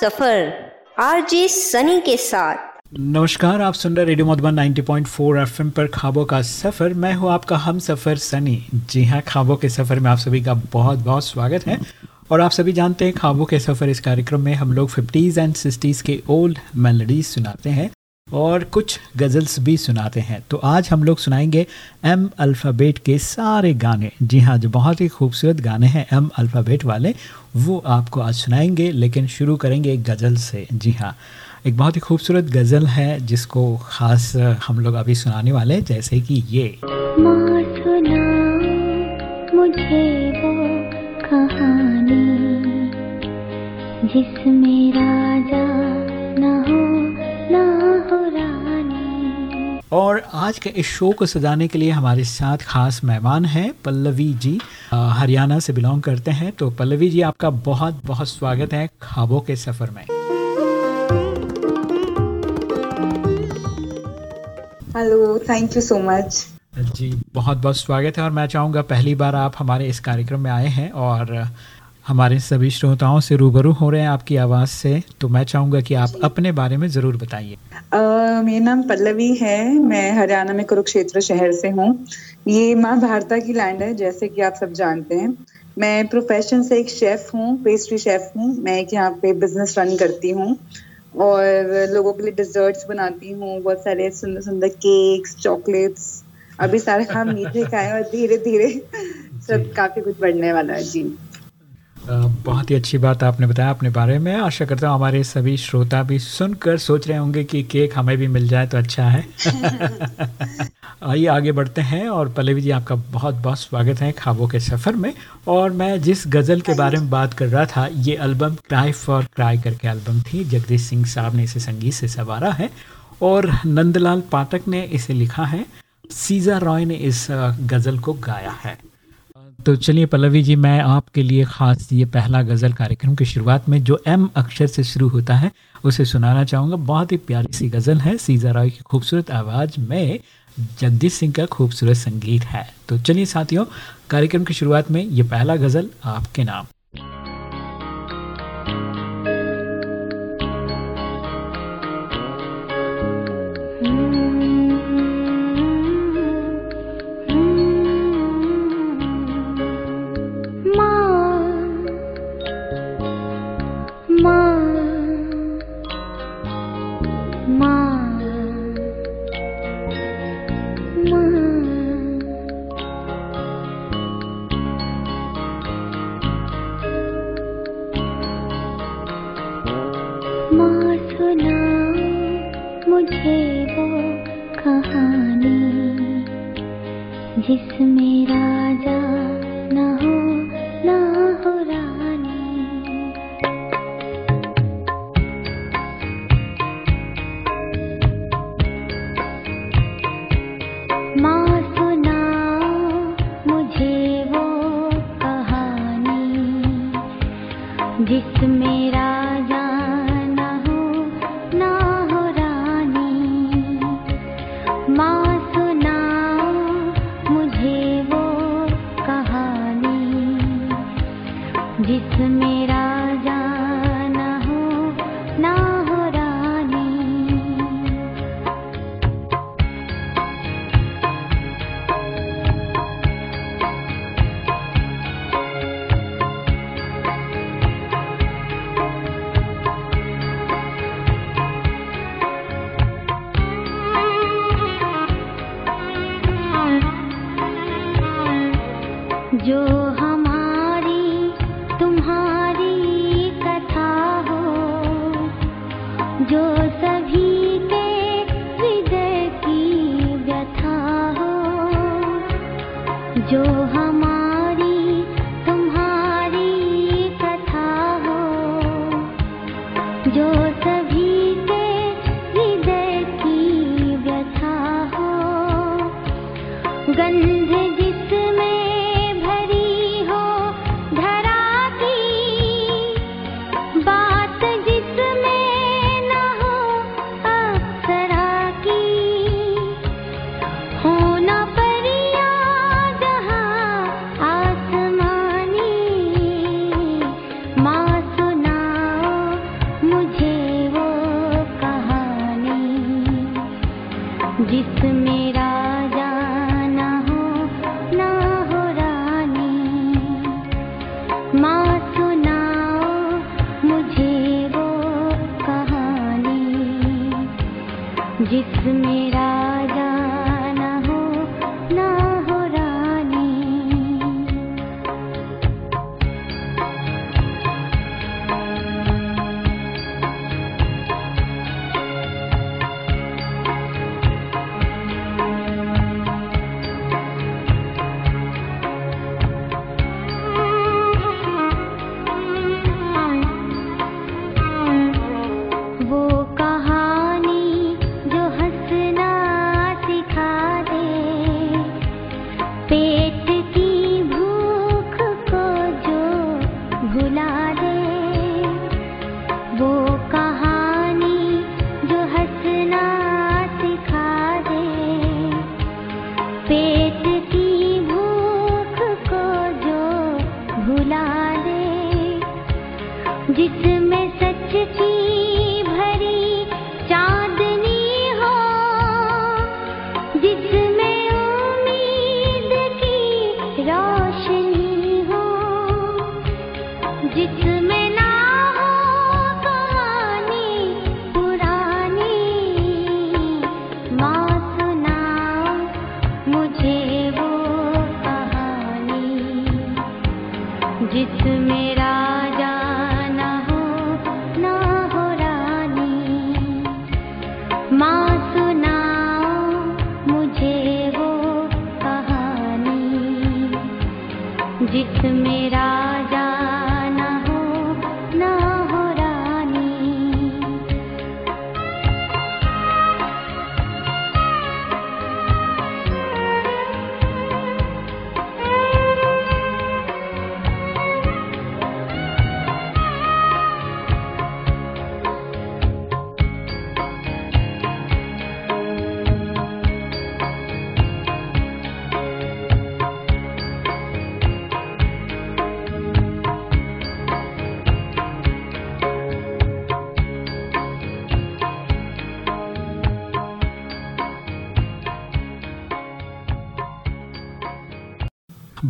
सफ़र RJ Sunny के साथ। नमस्कार, आप सुन रहे रेडियो मधुबन 90.4 एफएम पर खाबो का सफ़र। मैं हूँ आपका हम सफ़र सनी। जी हाँ, खाबो के सफ़र में आप सभी का बहुत बहुत स्वागत है। और आप सभी जानते हैं, खाबो के सफ़र इस कार्यक्रम में हम लोग 50s एंड 60s के ओल्ड मेलोडीज सुनाते हैं। और कुछ गज़ल्स भी सुनाते हैं। तो आज हम लोग सुनाएँगे एम अल्फ़ाबेट के सारे गाने। जी हाँ जो बहुत ही खूबसूरत गाने हैं एम अल्फ़ाबेट वाले, वो आपको आज सुनाएँगे, लेकिन शुरू करेंगे एक गज़ल से। जी हाँ एक बहुत ही खूबसूरत गज़ल है, जिसको ख़ास हम लोग अभी सुनाने वाले हैं, जैसे कि ये। मुझे वो कहानी जिसमें और आज के इस शो को सजाने के लिए हमारे साथ खास मेहमान हैं पल्लवी जी। हरियाणा से बिलोंग करते हैं तो पल्लवी जी आपका बहुत बहुत स्वागत है ख्वाबों के सफ़र में। Hello thank you so much जी बहुत बहुत स्वागत है और मैं चाहूँगा पहली बार आप हमारे इस कार्यक्रम में आए हैं और हमारे सभी श्रोताओं से रूबरू हो रहे हैं आपकी आवाज़ से तो मैं चाहूँगा कि आप अपने बारे में ज़रूर बताइए। मेरा नाम पल्लवी है मैं हरियाणा में कुरुक्षेत्र शहर से हूँ। ये माँ भारता की लैंड है जैसे कि आप सब जानते हैं। मैं प्रोफेशन से एक शेफ हूँ पेस्ट्री शेफ हूँ। मैं एक यहाँ पे बिज़नेस रन करती हूँ। और लोगों के लिए डिजर्ट्स बनाती हूँ। बहुत सारे सुंदर सुंदर केक्स चॉकलेट्स अभी सारा काम मीठे का है और धीरे धीरे सब काफ़ी कुछ बढ़ने वाला है जी। बहुत ही अच्छी बात आपने बताया अपने बारे में। आशा करता हूँ हमारे सभी श्रोता भी सुनकर सोच रहे होंगे कि केक हमें भी मिल जाए तो अच्छा है। आइए आगे बढ़ते हैं और पल्लवी जी आपका बहुत बहुत स्वागत है ख्वाबों के सफ़र में। और मैं जिस गज़ल के बारे में बात कर रहा था ये एल्बम क्राई फॉर क्राई करके एल्बम थी। जगदीश सिंह साहब ने इसे संगीत से संवारा है और नंदलाल पाठक ने इसे लिखा है। सीजा रॉय ने इस गज़ल को गाया है। तो चलिए पल्लवी जी, मैं आपके लिए खास ये पहला गज़ल कार्यक्रम की शुरुआत में जो एम अक्षर से शुरू होता है, उसे सुनाना चाहूँगा। बहुत ही प्यारी सी गज़ल है, सीजा राय की खूबसूरत आवाज़ में जगदीश सिंह का खूबसूरत संगीत है। तो चलिए साथियों, कार्यक्रम की शुरुआत में ये पहला गज़ल आपके नाम।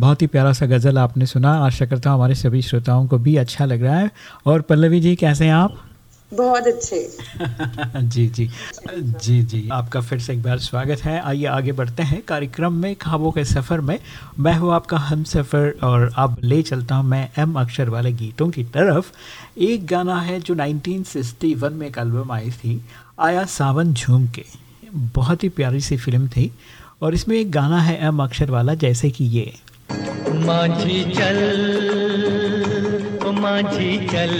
बहुत ही प्यारा सा गज़ल आपने सुना। आशा करता हूँ हमारे सभी श्रोताओं को भी अच्छा लग रहा है। और पल्लवी जी कैसे हैं आप? बहुत अच्छे। जी जी। जी जी। आपका फिर से एक बार स्वागत है। आइए आगे बढ़ते हैं। कार्यक्रम में खाबों के सफ़र में मैं हूँ आपका हम सफ़र और अब ले चलता हूँ मैं एम अक्षर वाले गीतों की तरफ़। एक गाना है जो 1961 में एक एल्बम आई थी आया सावन झूम के। बहुत ही प्यारी सी फ़िल्म थी। और इसमें एक गाना है एम अक्षर वाला जैसे कि ये। माझी चल ओ माझी चल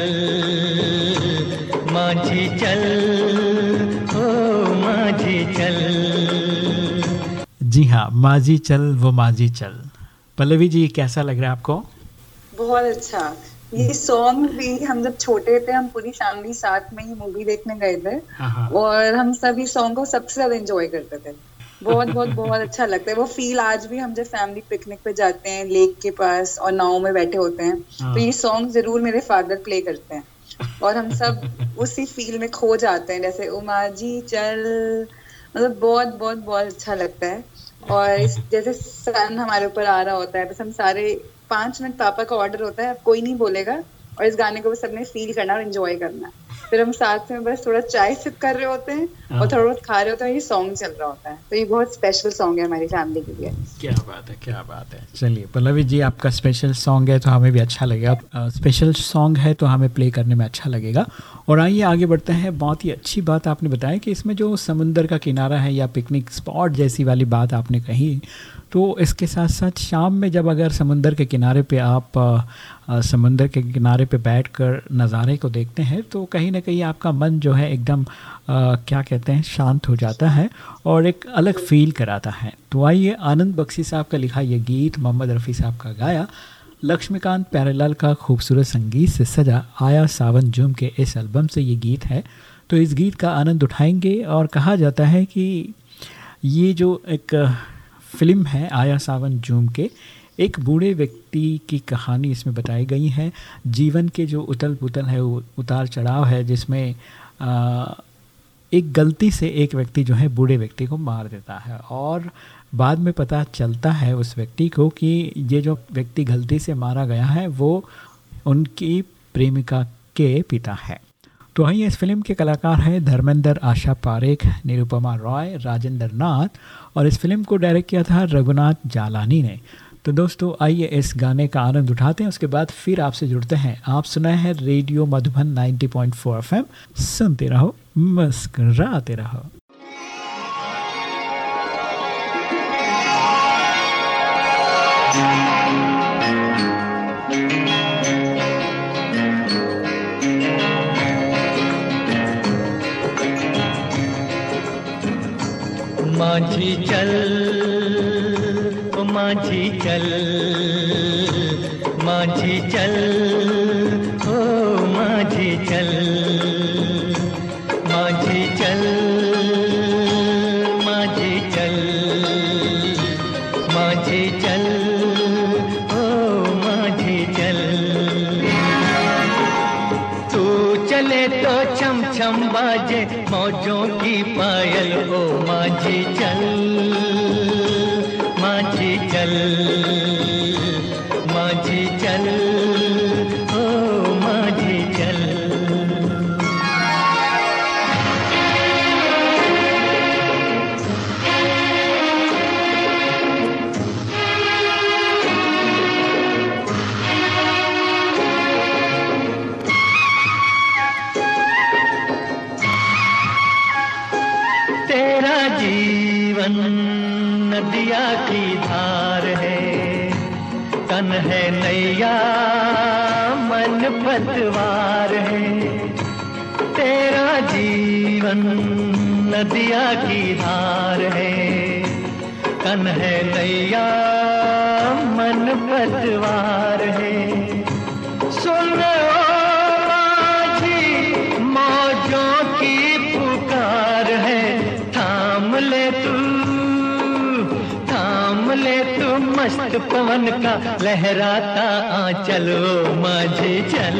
माझी चल ओ माझी चल। जी हाँ माझी चल वो माझी चल। पल्लवी जी कैसा लग रहा है आपको? बहुत अच्छा। ये सॉन्ग भी हम जब छोटे थे हम पूरी फैमिली साथ में ही मूवी देखने गए थे। हाँ हाँ। और हम सभी सॉन्ग को सबसे ज़्यादा एंजॉय करते थे। बहुत बहुत बहुत अच्छा लगता है। वो फील आज भी हम जब फैमिली पिकनिक पे जाते हैं लेक के पास और नाव में बैठे होते हैं हाँ। तो ये सॉन्ग ज़रूर मेरे फादर प्ले करते हैं। और हम सब उसी फील में खो जाते हैं जैसे उमा जी चल। मतलब बहुत बहुत बहुत अच्छा लगता है। और इस जैसे सन हमारे ऊपर आ रहा होता है बस हम सारे पाँच मिनट पापा का ऑर्डर होता है कोई नहीं बोलेगा। और इस गाने को बस सबने फील करना और एंजॉय करना। फिर हम साथ में बस थोड़ा चाय सिप कर रहे होते हैं हाँ। और थोड़ा बहुत खा रहे होते हैं ये सॉन्ग चल रहा होता है। तो ये बहुत स्पेशल सॉन्ग है हमारी फैमिली के लिए। क्या बात है क्या बात है। चलिए पल्लवी जी आपका स्पेशल सॉन्ग है तो हमें भी अच्छा लगेगा। स्पेशल सॉन्ग है तो हमें प्ले करने में अच्छा लगेगा। और आइए आगे बढ़ते हैं। बहुत ही अच्छी बात आपने बताया कि इसमें जो समुंदर का किनारा है या पिकनिक स्पॉट जैसी वाली बात आपने कही तो इसके साथ साथ शाम में जब अगर समुंदर के किनारे पे आप समुंदर के किनारे पे बैठकर नज़ारे को देखते हैं तो कहीं ना कहीं आपका मन जो है एकदम क्या कहते हैं, शांत हो जाता है और एक अलग फील कराता है। तो आइए आनंद बख्शी साहब का लिखा ये गीत, मोहम्मद रफ़ी साहब का गाया। लक्ष्मीकांत प्यारेलाल का खूबसूरत संगीत से सजा आया सावन जुम के इस एल्बम से ये गीत है। तो इस गीत का आनंद उठाएँगे और कहा जाता है कि ये जो एक फ़िल्म है आया सावन जूम के एक बूढ़े व्यक्ति की कहानी इसमें बताई गई है। जीवन के जो उतल पुतल है उतार चढ़ाव है जिसमें आ, एक गलती से एक व्यक्ति जो है बूढ़े व्यक्ति को मार देता है और बाद में पता चलता है उस व्यक्ति को कि ये जो व्यक्ति गलती से मारा गया है वो उनकी प्रेमिका के पिता है। तो वहीं इस फ़िल्म के कलाकार हैं धर्मेंद्र आशा पारेख निरुपमा रॉय राजेंद्र नाथ और इस फ़िल्म को डायरेक्ट किया था रघुनाथ जालानी ने। तो दोस्तों, आइए इस गाने का आनंद उठाते हैं, उसके बाद फिर आपसे जुड़ते हैं। आप सुनाए हैं रेडियो मधुबन 90.4 एफएम। सुनते रहो, मुस्कराते रहो। माझी चल माझी चल माझी चल, ओ माझी चल माझी चल माझी चल माझी चल, ओ माझी चल। तू चले तो छम छम बाजे, मौजों की पायल ओ माझी चल नैया मन पतवार है। तेरा जीवन नदिया की धार है। कन है नैया मन पतवार पवन का लहराता आंचल माझे चल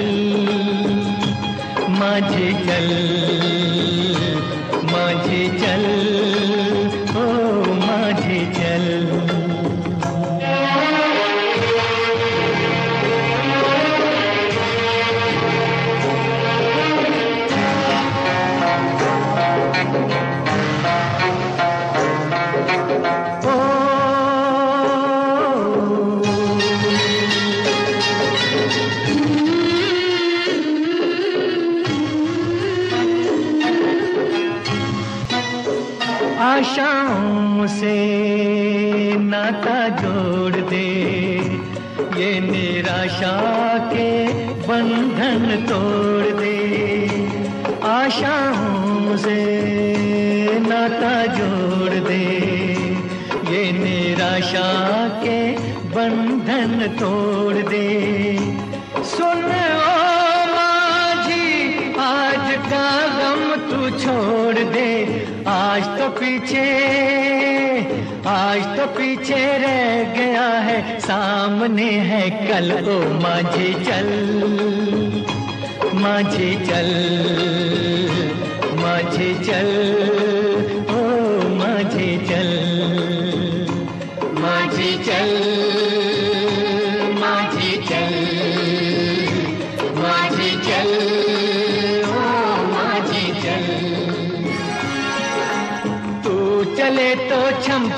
माझे चल। आशाओं से नाता जोड़ दे। ये निराशा के बंधन तोड़ दे। आशाओं से नाता जोड़ दे। ये निराशा के बंधन तोड़ दे। सुन ओ माझी आज का गम तू छोड़ पीछे, आज तो पीछे रह गया है, सामने है कल, ओ माझे चल माझे चल माझे चल।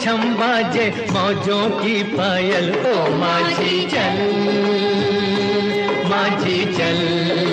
छम बाजे मौजों की पायल ओ माझी चल माझी चल।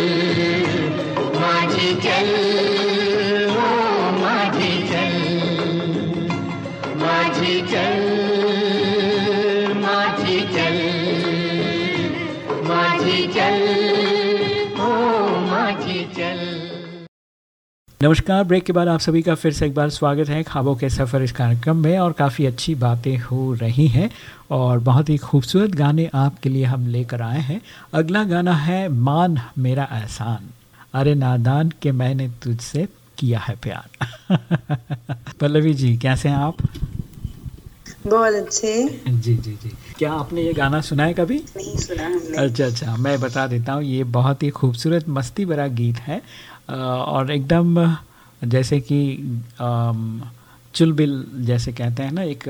नमस्कार ब्रेक के बाद आप सभी का फिर से एक बार स्वागत है। खाबों के सफ़र इस कार्यक्रम में और काफ़ी अच्छी बातें हो रही हैं और बहुत ही खूबसूरत गाने आपके लिए हम लेकर आए हैं। अगला गाना है मान मेरा एहसान। अरे नादान के मैंने तुझसे किया है प्यार। पल्लवी जी कैसे हैं आप? बहुत अच्छे। जी जी जी। क्या आपने ये गाना सुना है कभी? नहीं सुना हमने। अच्छा अच्छा मैं बता देता हूँ ये बहुत ही खूबसूरत मस्ती भरा गीत है। और एकदम जैसे कि चुलबिल जैसे कहते हैं ना, एक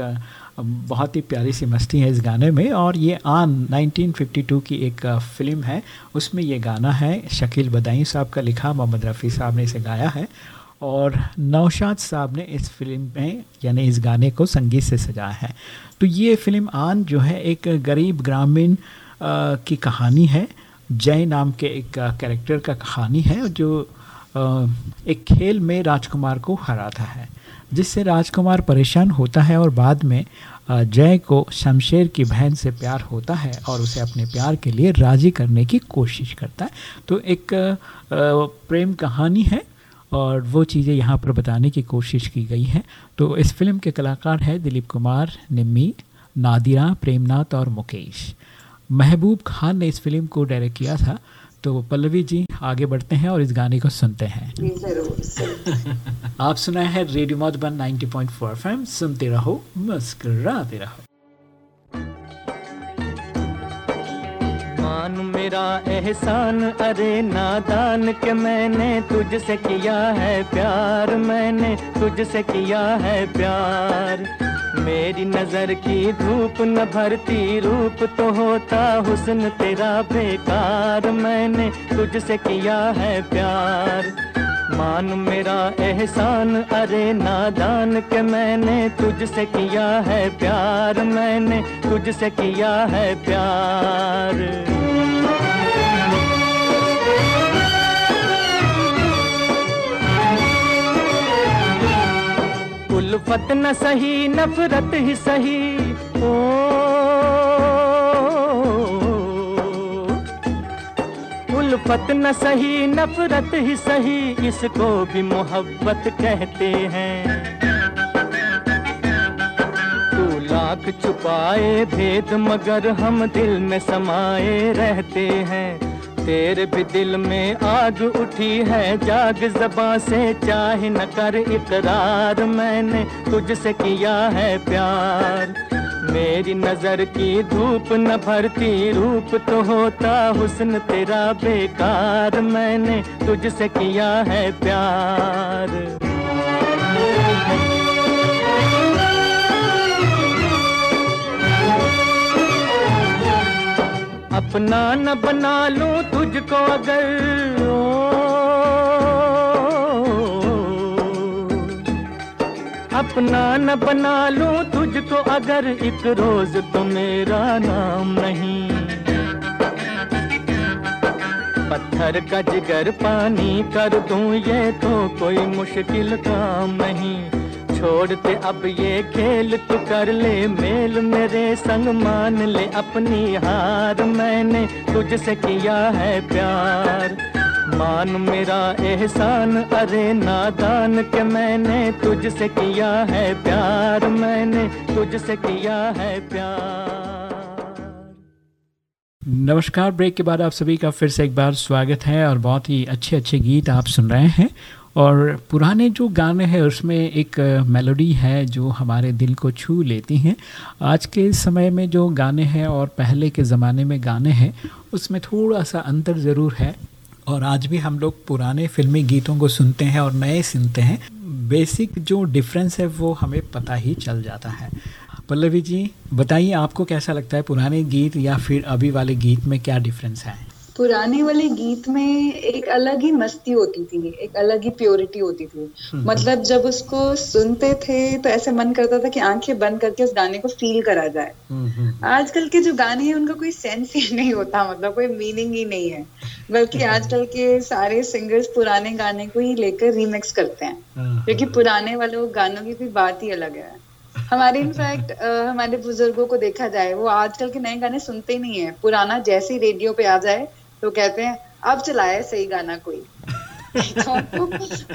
बहुत ही प्यारी सी मस्ती है इस गाने में। और ये आन 1952 की एक फ़िल्म है। उसमें ये गाना है, शकील बदाई साहब का लिखा, मोहम्मद रफ़ी साहब ने इसे गाया है। और नौशाद साहब ने इस फ़िल्म में, यानी इस गाने को संगीत से सजाया है। तो ये फ़िल्म आन जो है, एक गरीब ग्रामीण की कहानी है। जय नाम के एक कैरेक्टर का कहानी है, जो एक खेल में राजकुमार को हराता है, जिससे राजकुमार परेशान होता है और बाद में जय को शमशेर की बहन से प्यार होता है और उसे अपने प्यार के लिए राज़ी करने की कोशिश करता है। तो एक प्रेम कहानी है और वो चीज़ें यहाँ पर बताने की कोशिश की गई है। तो इस फ़िल्म के कलाकार हैं दिलीप कुमार, निम्मी, नादिरा, प्रेमनाथ और मुकेश। महबूब खान ने इस फ़िल्म को डायरेक्ट किया था तो पल्लवी जी आगे बढ़ते हैं और इस गाने को सुनते हैं। आप सुना है रेडियो मधुबन 90.4 पॉइंट सुनते रहो मुस्कुराते रहो। मान मेरा एहसान, अरे नादान के मैंने तुझसे किया है प्यार, मैंने तुझसे किया है प्यार। मेरी नज़र की धूप न भरती, रूप तो होता हुस्न तेरा बेकार, मैंने तुझसे किया है प्यार। मान मेरा एहसान, अरे नादान के मैंने तुझसे किया है प्यार, मैंने तुझसे किया है प्यार। उल्फत न सही, नफरत ही सही, ओ उल्फत न सही, नफरत ही सही, इसको भी मोहब्बत कहते हैं। तू लाख छुपाए, भेद मगर हम दिल में समाये रहते हैं। तेरे भी दिल में आग उठी है, जाग जबा से चाहे न कर इकरार। मैंने तुझसे किया है प्यार। मेरी नज़र की धूप न भरती रूप तो होता हुस्न तेरा बेकार। मैंने तुझसे किया है प्यार। अपना न बना लूँ तुझको अगर ओ, अपना न बना लूँ तुझको अगर एक रोज तो मेरा नाम नहीं। पत्थर का जिगर पानी कर दूँ ये तो कोई मुश्किल काम नहीं। छोड़ते अब ये खेल तू कर ले, मेल मेरे संग मान ले अपनी हार मैंने तुझसे किया है प्यार। मान मेरा एहसान, अरे नादान के मैंने तुझसे किया है प्यार, मैंने तुझसे किया है प्यार। नमस्कार, ब्रेक के बाद आप सभी का फिर से एक बार स्वागत है और बहुत ही अच्छे अच्छे गीत आप सुन रहे हैं। और पुराने जो गाने हैं, उसमें एक मेलोडी है जो हमारे दिल को छू लेती हैं। आज के समय में जो गाने हैं और पहले के ज़माने में गाने हैं, उसमें थोड़ा सा अंतर ज़रूर है। और आज भी हम लोग पुराने फिल्मी गीतों को सुनते हैं और नए सुनते हैं। बेसिक जो डिफरेंस है वो हमें पता ही चल जाता है। पल्लवी जी, बताइए आपको कैसा लगता है पुराने गीत या फिर अभी वाले गीत में क्या डिफरेंस है? पुराने वाले गीत में एक अलग ही मस्ती होती थी एक अलग ही प्योरिटी होती थी। मतलब जब उसको सुनते थे तो ऐसे मन करता था कि आँखें बंद करके उस गाने को फील करा जाए। हम्म, हम्म, आजकल के जो गाने हैं उनका कोई सेंस ही नहीं होता मतलब कोई मीनिंग ही नहीं है। बल्कि आजकल के सारे सिंगर्स पुराने गाने को ही लेकर रीमिक्स करते हैं। क्योंकि पुराने वाले गानों की कोई बात ही अलग है। हमारे इनफैक्ट हमारे बुज़ुर्गों को देखा जाए वो आजकल के नए गाने सुनते ही नहीं है। पुराना जैसे ही रेडियो पे आ जाए तो कहते हैं अब चलाए सही गाना कोई। तो उनको,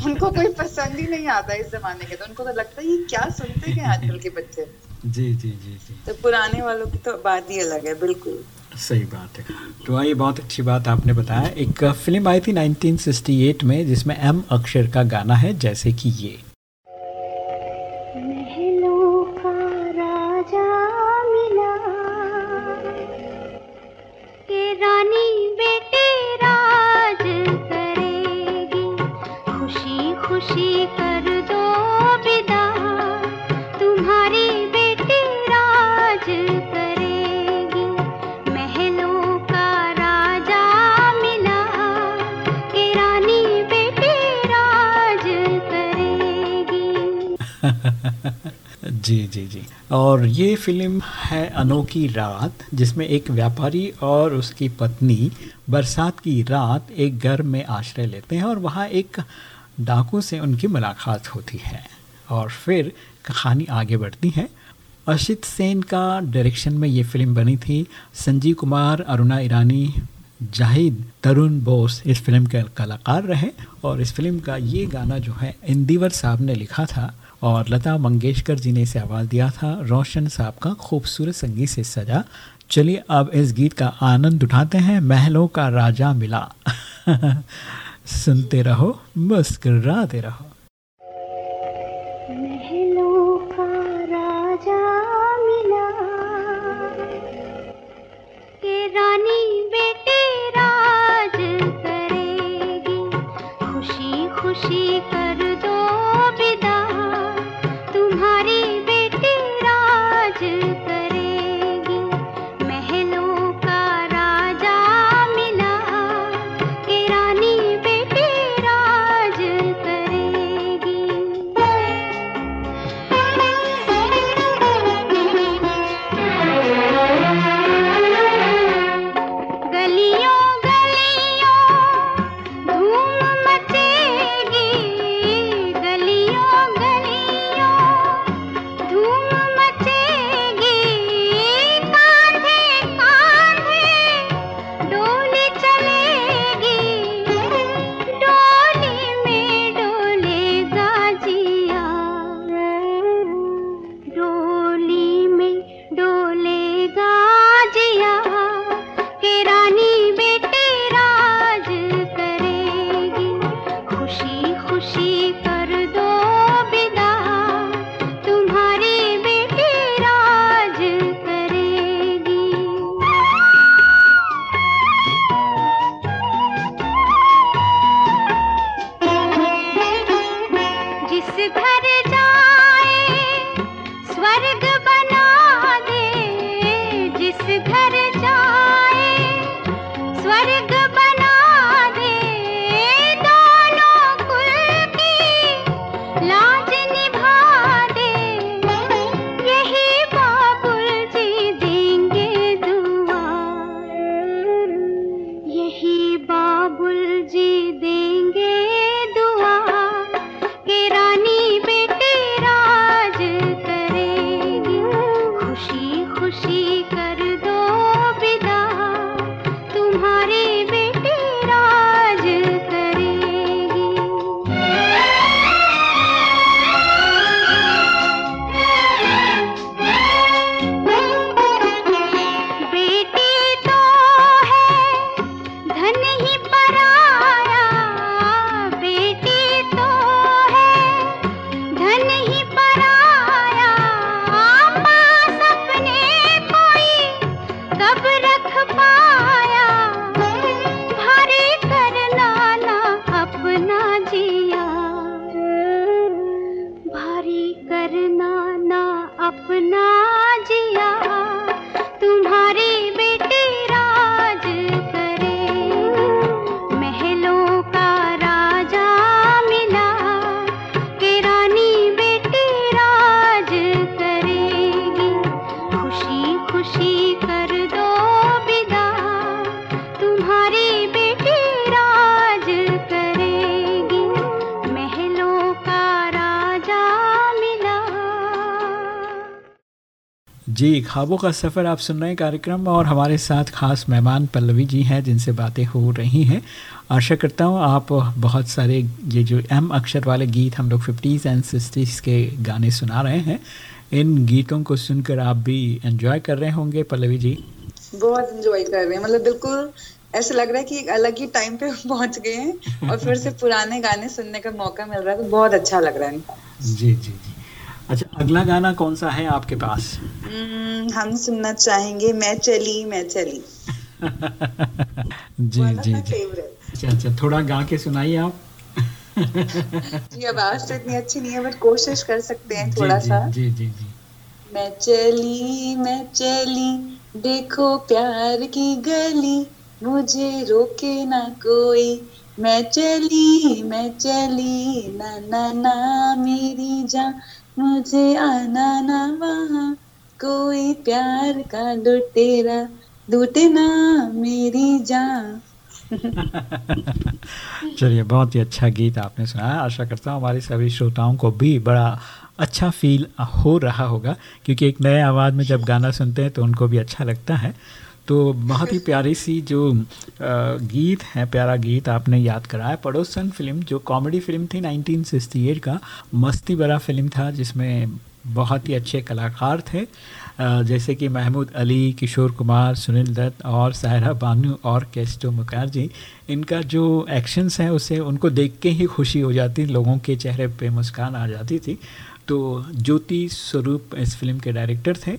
उनको कोई पसंद ही नहीं आता इस जमाने के तो उनको तो लगता है ये क्या सुनते हैं आजकल के बच्चे। जी जी जी जी। तो पुराने वालों की तो बात ही अलग है बिल्कुल। सही बात है। तो ये बहुत अच्छी बात आपने बताया। एक फ़िल्म आई थी 1968 में जिसमें एम अक्षर का गाना है जैसे कि ये। जी जी जी। और ये फ़िल्म है अनोखी रात, जिसमें एक व्यापारी और उसकी पत्नी बरसात की रात एक घर में आश्रय लेते हैं और वहाँ एक डाकू से उनकी मुलाकात होती है। और फिर कहानी आगे बढ़ती है। अशित सेन का डायरेक्शन में ये फ़िल्म बनी थी। संजीव कुमार, अरुणा ईरानी, जाहिद, तरुण बोस इस फ़िल्म के कलाकार रहे और इस फ़िल्म का ये गाना जो है इंदिवर साहब ने लिखा था। और लता मंगेशकर जी ने इसे आवाज़ दिया था। रोशन साहब का खूबसूरत संगीत से सजा। चलिए अब इस गीत का आनंद उठाते हैं। महलों का राजा मिला। सुनते रहो, मुस्कराते रहो। जी ख्वाबों का सफ़र आप सुन रहे हैं कार्यक्रम और हमारे साथ खास मेहमान पल्लवी जी हैं जिनसे बातें हो रही हैं। आशा करता हूँ आप बहुत सारे ये जो एम अक्षर वाले गीत हम लोग फिफ्टीज़ एंड सिक्सटीज़ के गाने सुना रहे हैं। इन गीतों को सुनकर आप भी एंजॉय कर रहे होंगे पल्लवी जी। बहुत एंजॉय कर रहे हैं। मतलब बिल्कुल ऐसा लग रहा है कि एक अलग ही टाइम पे पहुँच गए हैं और फिर से पुराने गाने सुनने का मौका मिल रहा है तो बहुत अच्छा लग रहा है। जी जी जी। अच्छा अगला गाना कौन सा है आपके पास? हम्म, हम सुनना चाहेंगे मैं चली मैं चली। जी जी जी। अच्छा अच्छा थोड़ा गा के सुनाइए आप। जी आवाज़ तो इतनी अच्छी नहीं है बट कोशिश कर सकते हैं थोड़ा जी, सा। जी जी जी। मैं चली मैं चली देखो प्यार की गली मुझे रोके ना कोई। मैं चली मैं चली ना ना ना मेरी जान। मुझे आना ना वहाँ। कोई प्यार का लुटेरा लूटे ना मेरी जान। चलिए, बहुत ही अच्छा गीत आपने सुनाया। आशा करता हूँ हमारे सभी श्रोताओं को भी बड़ा अच्छा फील हो रहा होगा, क्योंकि एक नए आवाज़ में जब गाना सुनते हैं तो उनको भी अच्छा लगता है। तो बहुत ही प्यारी सी जो गीत है, प्यारा गीत आपने याद कराया। पड़ोसन फ़िल्म, जो कॉमेडी फ़िल्म थी 1968 का, मस्ती भरा फ़िल्म था, जिसमें बहुत ही अच्छे कलाकार थे। जैसे कि महमूद अली, किशोर कुमार, सुनील दत्त और सायरा बानू और कैस्टो मुखर्जी। इनका जो एक्शंस हैं, उसे उनको देख के ही खुशी हो जाती, लोगों के चेहरे पे मुस्कान आ जाती थी। तो ज्योति स्वरूप इस फ़िल्म के डायरेक्टर थे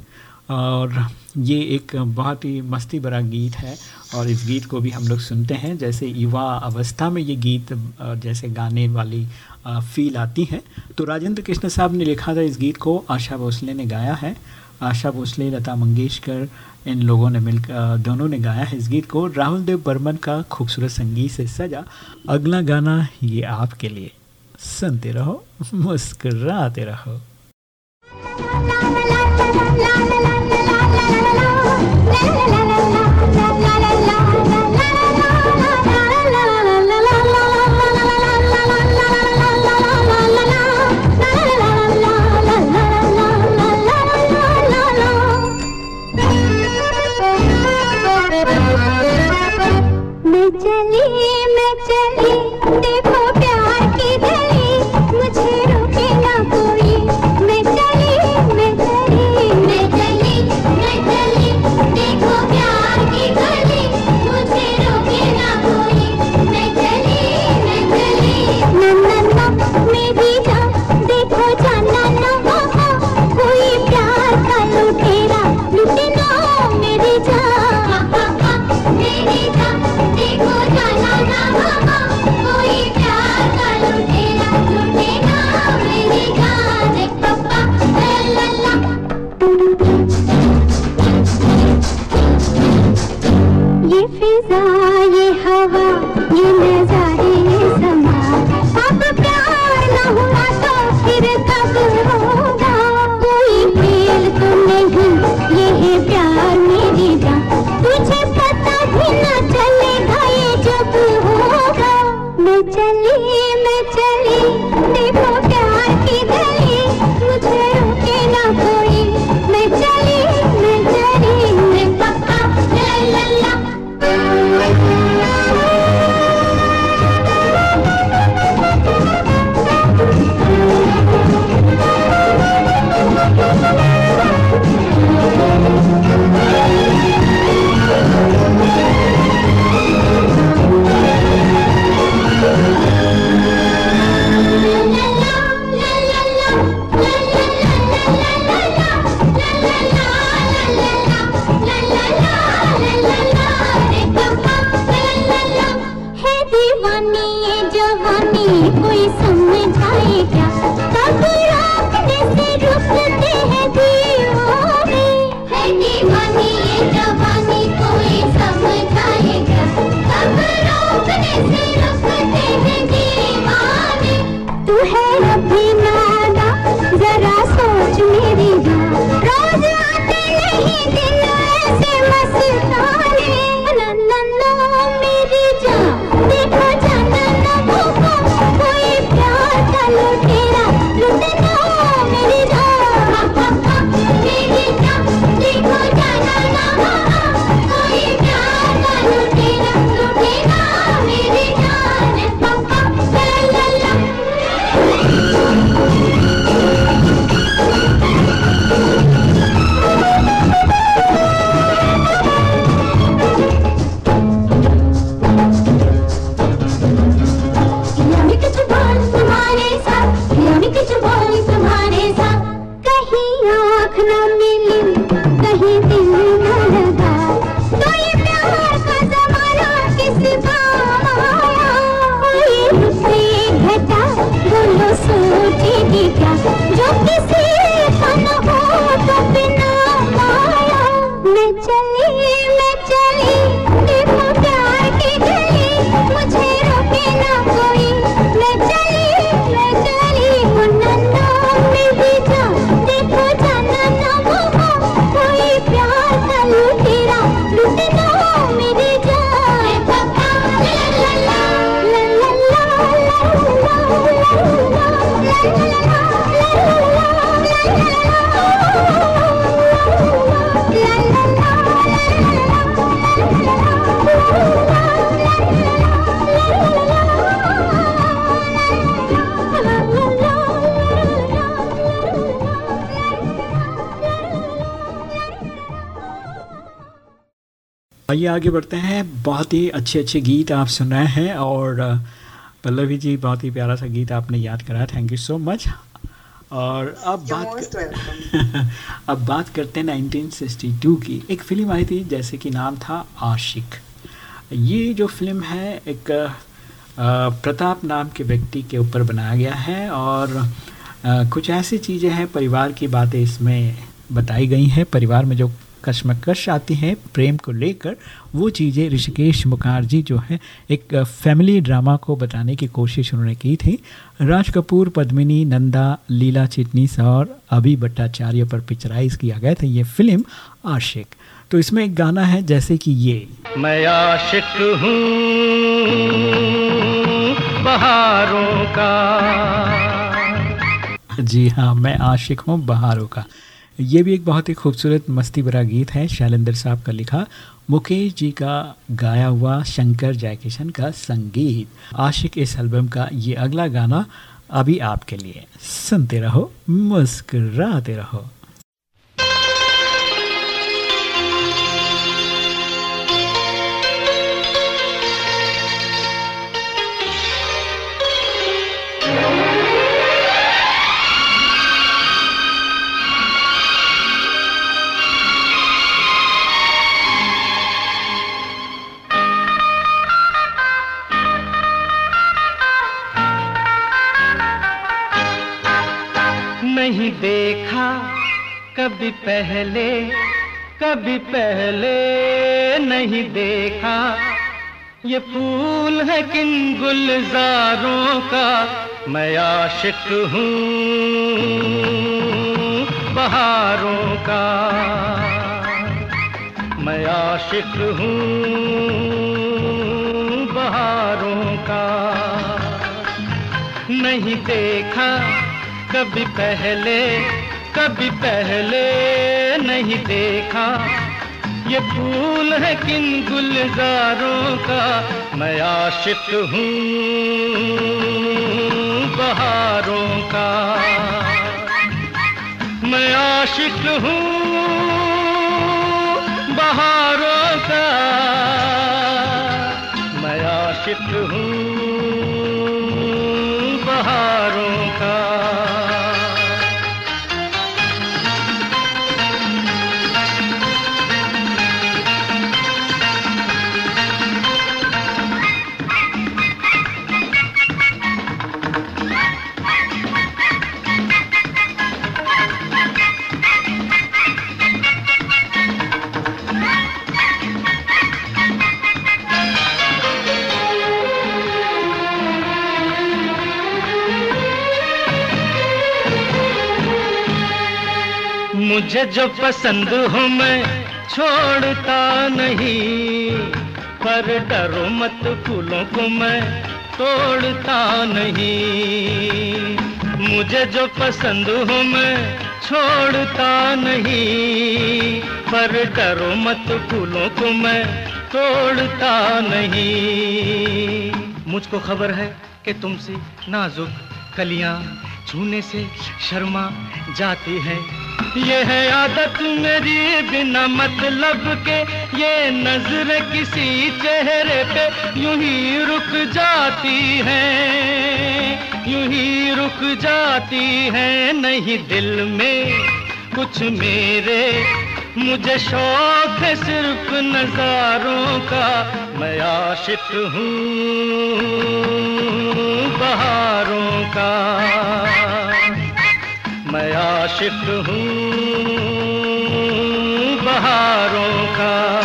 और ये एक बहुत ही मस्ती भरा गीत है और इस गीत को भी हम लोग सुनते हैं। जैसे युवा अवस्था में ये गीत जैसे गाने वाली फील आती है। तो राजेंद्र कृष्ण साहब ने लिखा था इस गीत को, आशा भोसले ने गाया है। आशा भोसले, लता मंगेशकर, इन लोगों ने मिलकर दोनों ने गाया है इस गीत को। राहुल देव बर्मन का खूबसूरत संगीत से सजा। अगला गाना ये आपके लिए। सुनते रहो, मुस्कराते रहो। आगे बढ़ते हैं। बहुत ही अच्छे अच्छे गीत आप सुन रहे हैं और पल्लवी जी बहुत ही प्यारा सा गीत आपने याद कराया। थैंक यू सो मच और अब You're बात. अब बात करते हैं 1962 की। एक फ़िल्म आई थी जैसे कि नाम था आशिक। ये जो फ़िल्म है एक प्रताप नाम के व्यक्ति के ऊपर बनाया गया है और कुछ ऐसी चीज़ें हैं परिवार की बातें इसमें बताई गई हैं। परिवार में जो कश्मकश आती हैं प्रेम को लेकर। वो चीज़ें ऋषिकेश मुखर्जी जो है एक फैमिली ड्रामा को बताने की कोशिश उन्होंने की थी। राज कपूर पद्मिनी नंदा लीला चिटनीस और अभी भट्टाचार्य पर पिक्चराइज किया गया था। ये फ़िल्म आशिक। तो इसमें एक गाना है जैसे कि ये। मैं आशिक हूँ बहारों का। जी हाँ मैं आशिक हूँ बहारों का। ये भी एक बहुत ही खूबसूरत मस्ती भरा गीत है, शैलेंद्र साहब का लिखा। मुकेश जी का गाया हुआ शंकर जयकिशन का संगीत। आशिक इस एल्बम का ये अगला गाना अभी आपके लिए। सुनते रहो, मुस्कराते रहो। नहीं देखा कभी पहले कभी पहले नहीं देखा। ये फूल है किन गुलजारों का, मैं आशिक हूँ बहारों का। मैं आशिक हूँ बहारों का। नहीं देखा कभी पहले कभी पहले नहीं देखा। ये फूल है किन गुलजारों का, मैं आशिक हूँ बहारों का। मैं आशिक हूँ बहारों का। मैं आशिक हूँ बहारों का। मुझे जो पसंद हो मैं छोड़ता नहीं। पर डरो मत फूलों को मैं तोड़ता नहीं। मुझे जो पसंद हो मैं छोड़ता नहीं। पर डरो मत फूलों को मैं तोड़ता नहीं। मुझको खबर है कि तुमसे नाजुक कलियाँ छूने से शर्मा जाती है। ये है आदत मेरी बिना मतलब के। ये नज़र किसी चेहरे पे यूँ ही रुक जाती है। यूँ ही रुक जाती है नहीं दिल में कुछ मेरे। मुझे शौक है सिर्फ़ नजारों का। मैं आशिक हूँ बहारों का। मैं आशिक हूँ बहारों का।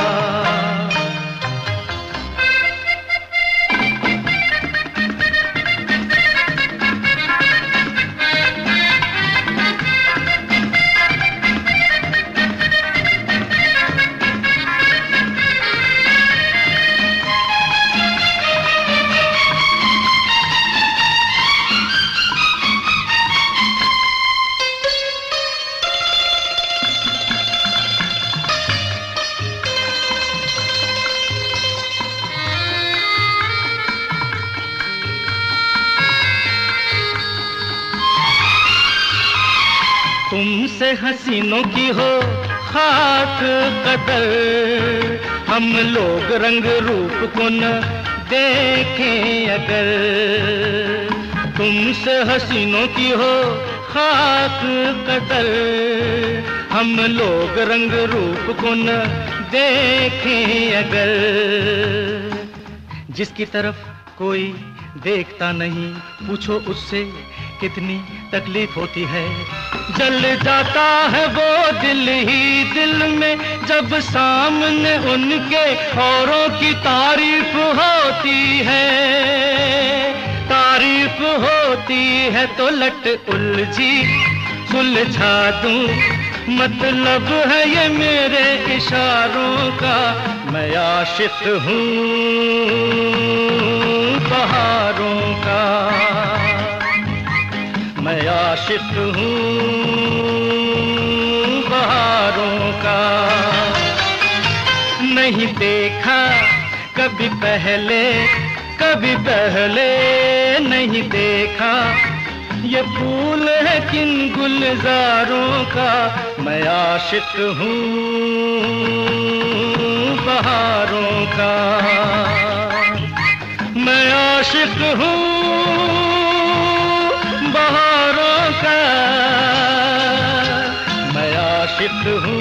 तुमसे हसीनों की हो खाक कदर। हम लोग रंग रूप को न देखें अगर। तुमसे हसीनों की हो खाक कदर। हम लोग रंग रूप को न देखें अगर। जिसकी तरफ़ कोई देखता नहीं, पूछो उससे कितनी तकलीफ़ होती है। जल जाता है वो दिल ही दिल में, जब सामने उनके औरों की तारीफ़ होती है। तारीफ़ होती है तो लट उलझी, सुलझा दूँ। मतलब है ये मेरे इशारों का, मैं आशिक हूँ बहारों का। मैं आशिक हूँ बहारों का। नहीं देखा कभी पहले कभी पहले नहीं देखा। ये फूल है किन गुलजारों का। मैं आशिक हूँ बहारों का। मैं आशिक हूँ आशिक हूँ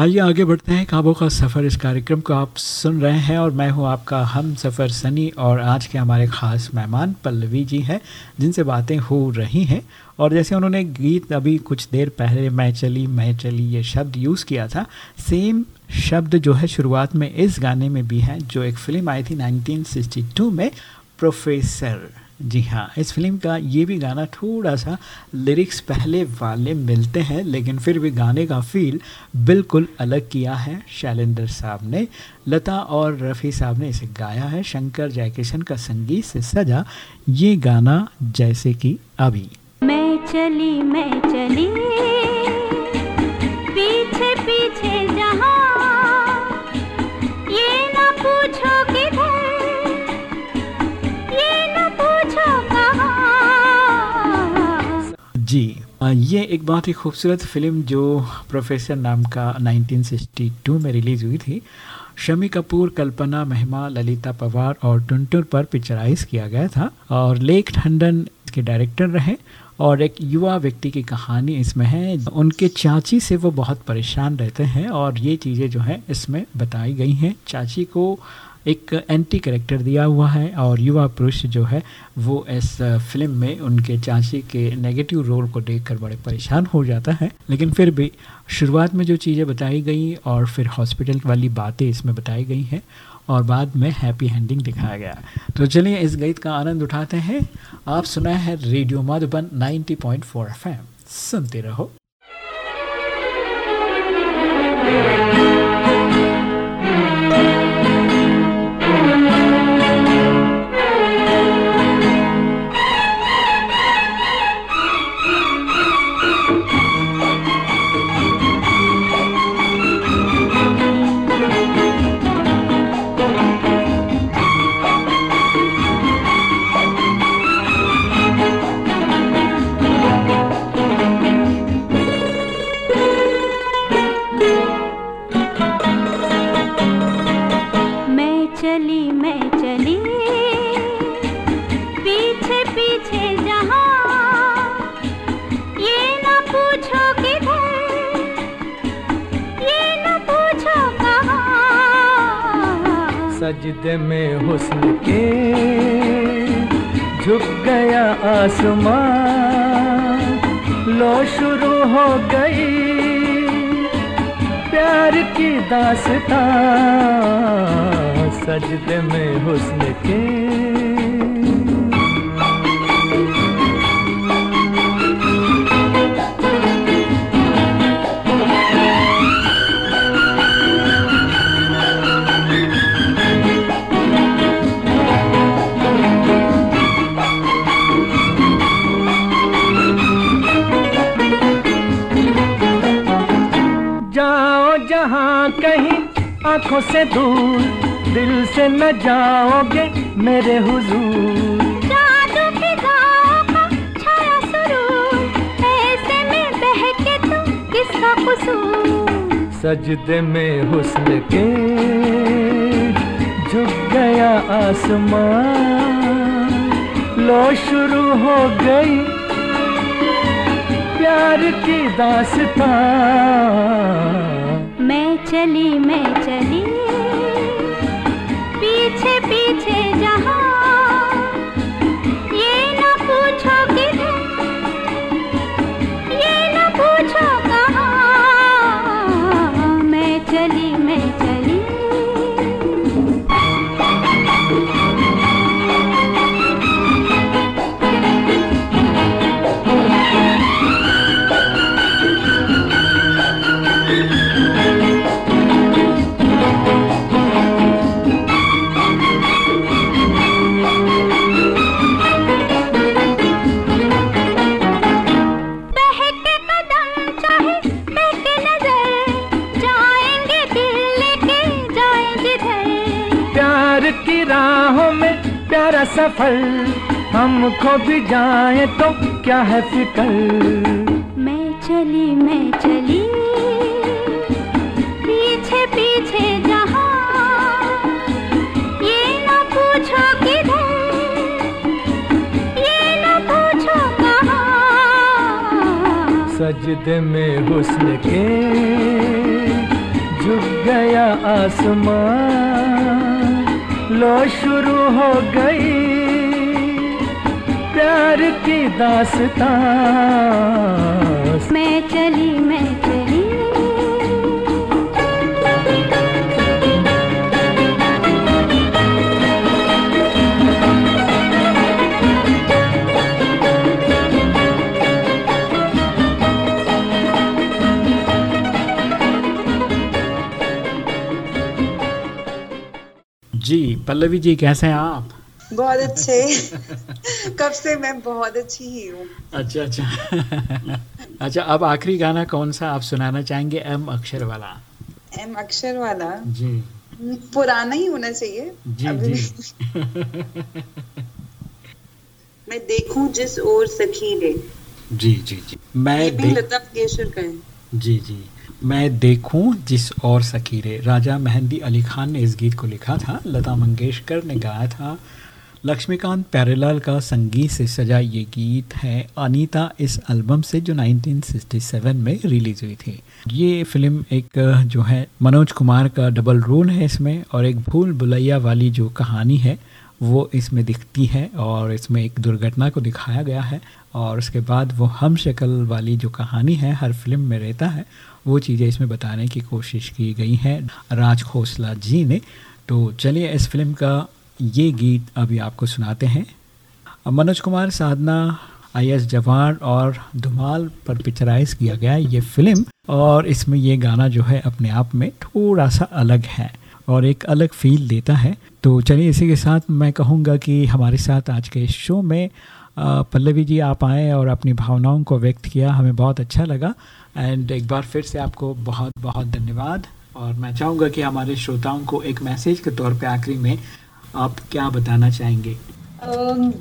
आइए आगे बढ़ते हैं। काबू का सफ़र इस कार्यक्रम को आप सुन रहे हैं और मैं हूँ आपका हम सफ़र सनी और आज के हमारे ख़ास मेहमान पल्लवी जी हैं, जिनसे बातें हो रही हैं। और जैसे उन्होंने गीत अभी कुछ देर पहले, मैं चली मैं चली, ये शब्द यूज़ किया था, सेम शब्द जो है शुरुआत में इस गाने में भी है, जो एक फ़िल्म आई थी 1962 में, प्रोफेसर। जी हाँ इस फ़िल्म का ये भी गाना थोड़ा सा लिरिक्स पहले वाले मिलते हैं, लेकिन फिर भी गाने का फील बिल्कुल अलग किया है, शैलेंद्र साहब ने। लता और रफ़ी साहब ने इसे गाया है, शंकर जयकिशन का संगीत से सजा ये गाना जैसे कि अभी। मैं चली मैं चली। जी ये एक बहुत ही खूबसूरत फ़िल्म जो प्रोफेसर नाम का 1962 में रिलीज़ हुई थी। शमी कपूर, कल्पना महिमा, ललिता पवार और टुनटुन पर पिक्चराइज किया गया था और लेख ठंडन के डायरेक्टर रहे और एक युवा व्यक्ति की कहानी इसमें है। उनके चाची से वो बहुत परेशान रहते हैं और ये चीज़ें जो है इसमें बताई गई हैं। चाची को एक एंटी करेक्टर दिया हुआ है और युवा पुरुष जो है, वो इस फ़िल्म में उनके चाची के नेगेटिव रोल को देखकर बड़े परेशान हो जाता है। लेकिन फिर भी शुरुआत में जो चीज़ें बताई गई और फिर हॉस्पिटल वाली बातें इसमें बताई गई हैं और बाद में हैप्पी एंडिंग दिखाया गया। तो चलिए इस गीत का आनंद उठाते हैं। आप सुना है रेडियो माधुबन 90.4 एफएम सुनते रहो। सजदे में हुस्न के झुक गया आसमां लो शुरू हो गई प्यार की दासता। सजदे में हुस्न के जाओ जहाँ कहीं आँखों से दूर दिल से न जाओगे मेरे हुजूर। तू सजदे में हुस्न के झुक गया आसमान लो शुरू हो गई प्यार की दास्तां। मैं चली मैं चली। पीछे पीछे सफ़र हमको भी जाए तो क्या है फ़िक्र? मैं चली मैं चली पीछे पीछे जहाँ। ये न पूछो किधर ये न पूछो कहाँ। सजदे में हुस्न के झुक गया आसमान लो शुरू हो गई प्यार की दास्तां। मैं चली मैं जी पल्लवी जी कैसे हैं आप? बहुत अच्छे। कब से मैं बहुत अच्छी ही हूँ। अच्छा अच्छा। अच्छा अब आखिरी गाना कौन सा आप सुनाना चाहेंगे? एम अक्षर वाला। एम अक्षर वाला? जी। पुराना ही होना चाहिए। जी अभी जी। मैं देखूँ जिस ओर सखी ने। जी जी जी। मैं भी लता मंगेशकर का है। जी जी। मैं देखूँ जिस और सकीरे। राजा मेहंदी अली खान ने इस गीत को लिखा था। लता मंगेशकर ने गाया था। लक्ष्मीकांत प्यारेलाल का संगीत से सजा ये गीत है। अनीता इस एल्बम से जो 1967 में रिलीज़ हुई थी। ये फ़िल्म एक, जो है, मनोज कुमार का डबल रोल है इसमें और एक भूल भुलैया वाली जो कहानी है, वो इसमें दिखती है और इसमें एक दुर्घटना को दिखाया गया है और उसके बाद वो हम शक्ल वाली जो कहानी है, हर फ़िल्म में रहता है वो चीज़ें इसमें बताने की कोशिश की गई हैं। राज खोसला जी ने। तो चलिए इस फ़िल्म का ये गीत अभी आपको सुनाते हैं। मनोज कुमार साधना आई एस जवान और धुमाल पर पिक्चराइज किया गया ये फ़िल्म और इसमें ये गाना जो है अपने आप में थोड़ा सा अलग है और एक अलग फील देता है। तो चलिए इसी के साथ मैं कहूँगा कि हमारे साथ आज के शो में पल्लवी जी आप आए और अपनी भावनाओं को व्यक्त किया। हमें बहुत अच्छा लगा। एंड एक बार फिर से आपको बहुत बहुत धन्यवाद। और मैं चाहूँगा कि हमारे श्रोताओं को एक मैसेज के तौर पे आखिरी में आप क्या बताना चाहेंगे?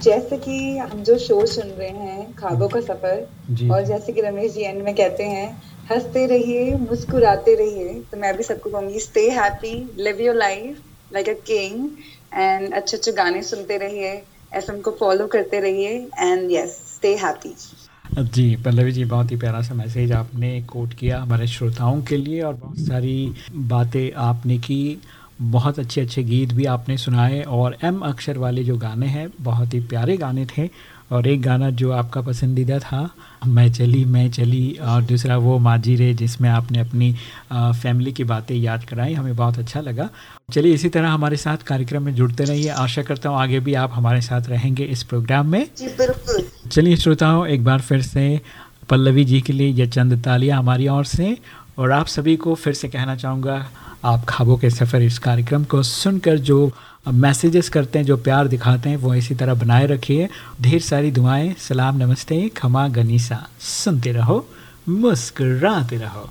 जैसे कि हम जो शो सुन रहे हैं खाबों का सफ़र और जैसे कि रमेश जी एंड में कहते हैं हँसते रहिए मुस्कुराते रहिए। तो मैं भी सबको कहूँगी stay happy live your life like a king and अच्छे अच्छे गाने सुनते रहिए एफएम को फॉलो करते रहिए एंड यस स्टे हैप्पी जी, पल्लवी जी, बहुत ही प्यारा सा मैसेज आपने कोट किया हमारे श्रोताओं के लिए और बहुत सारी बातें आपने की। बहुत अच्छे अच्छे गीत भी आपने सुनाए और एम अक्षर वाले जो गाने हैं, बहुत ही प्यारे गाने थे और एक गाना जो आपका पसंदीदा था मैं चली मैं चली और दूसरा वो माजी रे जिसमें आपने अपनी फैमिली की बातें याद कराई हमें बहुत अच्छा लगा। चलिए इसी तरह हमारे साथ कार्यक्रम में जुड़ते रहिए। आशा करता हूँ आगे भी आप हमारे साथ रहेंगे इस प्रोग्राम में। चलिए श्रोताओं एक बार फिर से पल्लवी जी के लिए यह चंद तालियाँ हमारी ओर से और आप सभी को फिर से कहना चाहूँगा आप खाबों के सफ़र इस कार्यक्रम को सुनकर जो मैसेजेस करते हैं, जो प्यार दिखाते हैं, वो इसी तरह बनाए रखिए। ढेर सारी दुआएँ, सलाम, नमस्ते, खमा, गनीसा। सुनते रहो, मुस्कराते रहो।